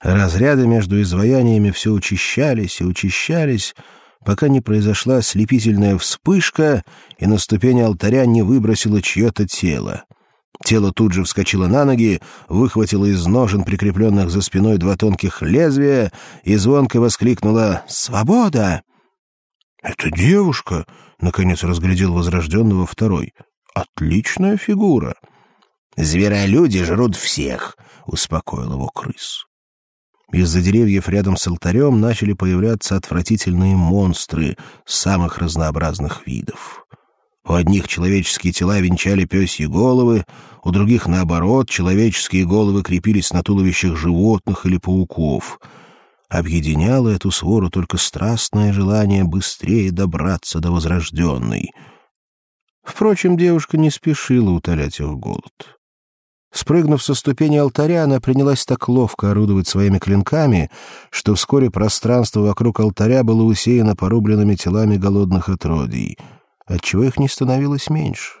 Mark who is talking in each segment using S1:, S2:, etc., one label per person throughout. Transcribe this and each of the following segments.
S1: Разряды между изваяниями все учащались и учащались, пока не произошла слепительная вспышка, и на ступени алтаря не выбросило чье-то тело. Тело тут же вскочило на ноги, выхватило из ножен, прикрепленных за спиной, два тонких лезвия, и звонко воскликнуло «Свобода!» «Это девушка!» — наконец разглядел возрожденного второй. «Отличная фигура!»
S2: «Зверолюди жрут всех!» — успокоил его крыс.
S1: Из-за деревьев рядом с алтарем начали появляться отвратительные монстры самых разнообразных видов. У одних человеческие тела венчали пёсьи головы, у других, наоборот, человеческие головы крепились на туловищах животных или пауков. Объединяло эту свору только страстное желание быстрее добраться до возрожденной. Впрочем, девушка не спешила утолять их голод. Спрыгнув со ступени алтаря, она принялась так ловко орудовать своими клинками, что вскоре пространство вокруг алтаря было усеяно порубленными телами голодных отродий, отчего их не становилось меньше.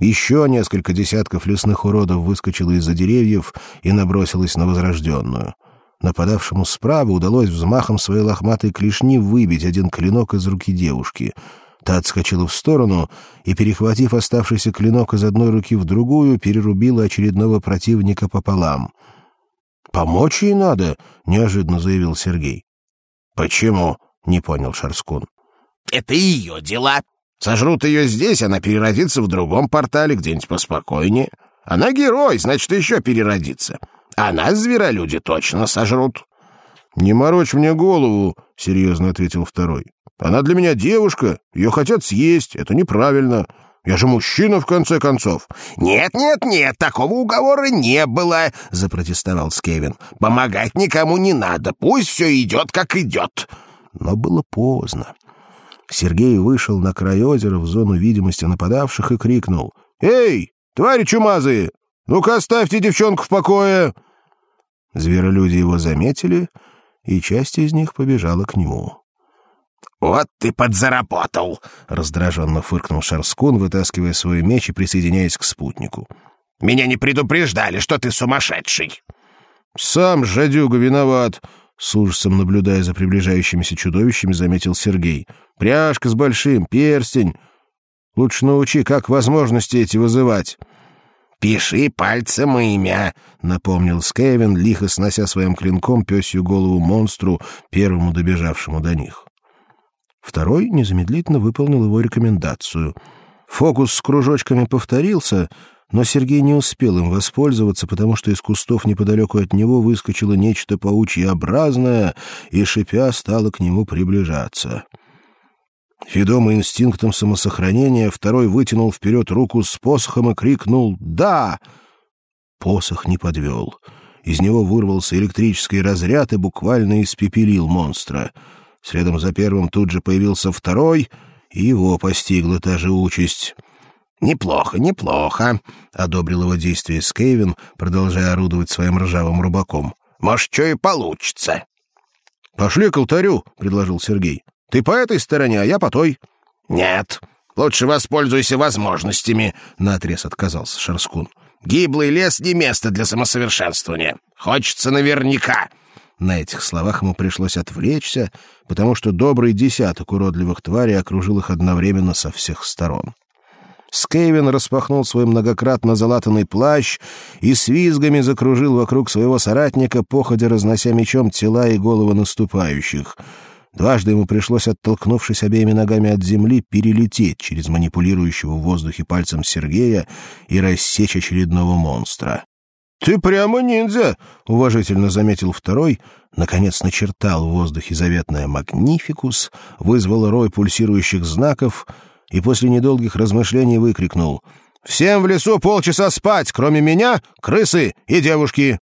S1: Еще несколько десятков лесных уродов выскочило из-за деревьев и набросилось на возрожденную. Нападавшему справа удалось взмахом своей лохматой клешни выбить один клинок из руки девушки — Та отскочила в сторону и, перехватив оставшийся клинок из одной руки в другую, перерубила очередного противника пополам. «Помочь ей надо», — неожиданно заявил Сергей.
S2: «Почему?»
S1: — не понял Шарскун.
S2: «Это ее дела. Сожрут ее здесь, она переродится в другом портале, где-нибудь поспокойнее. Она герой, значит, еще переродится. А нас, зверолюди, точно сожрут».
S1: «Не морочь мне голову», — серьезно ответил второй. Она для меня девушка, ее хотят съесть, это неправильно. Я же мужчина, в конце концов».
S2: «Нет, нет, нет, такого уговора не было», — запротестовал Скевин. «Помогать никому не надо, пусть все идет, как идет».
S1: Но было поздно. Сергей вышел на край озера в зону видимости нападавших и крикнул. «Эй, твари чумазые, ну-ка оставьте девчонку в покое!» Зверолюди его заметили, и часть из них побежала к нему.
S2: «Вот ты подзаработал!» — раздраженно фыркнул Шарскун, вытаскивая свой меч и присоединяясь к спутнику. «Меня не предупреждали, что ты сумасшедший!»
S1: «Сам жадюга виноват!» — с ужасом наблюдая за приближающимися чудовищами, заметил Сергей. «Пряжка с большим, перстень. Лучше научи, как возможности эти вызывать».
S2: «Пиши пальцем имя», —
S1: напомнил Скевин, лихо снося своим клинком пёсью голову монстру, первому добежавшему до них. Второй незамедлительно выполнил его рекомендацию. Фокус с кружочками повторился, но Сергей не успел им воспользоваться, потому что из кустов неподалеку от него выскочило нечто паучьеобразное и, шипя, стало к нему приближаться. Ведомый инстинктом самосохранения, второй вытянул вперед руку с посохом и крикнул «Да!». Посох не подвел. Из него вырвался электрический разряд и буквально испепелил монстра — Следом за первым тут же появился второй, и его постигла та же участь.
S2: «Неплохо, неплохо», — одобрил его действие Скейвин, продолжая орудовать своим ржавым рубаком. «Может, что и получится».
S1: «Пошли к алтарю», — предложил Сергей. «Ты по этой стороне, а я по той».
S2: «Нет, лучше воспользуйся возможностями», — наотрез отказался Шарскун. «Гиблый лес не место для самосовершенствования. Хочется наверняка».
S1: На этих словах ему пришлось отвлечься, потому что добрый десяток уродливых тварей окружил их одновременно со всех сторон. Скейвин распахнул свой многократно залатанный плащ и с визгами закружил вокруг своего соратника, походя разнося мечом тела и головы наступающих. Дважды ему пришлось, оттолкнувшись обеими ногами от земли, перелететь через манипулирующего в воздухе пальцем Сергея и рассечь очередного монстра. «Ты прямо ниндзя!» — уважительно заметил второй, наконец начертал в воздухе заветное «Магнификус», вызвал рой пульсирующих знаков и после недолгих размышлений выкрикнул «Всем в лесу полчаса спать, кроме меня, крысы и девушки!»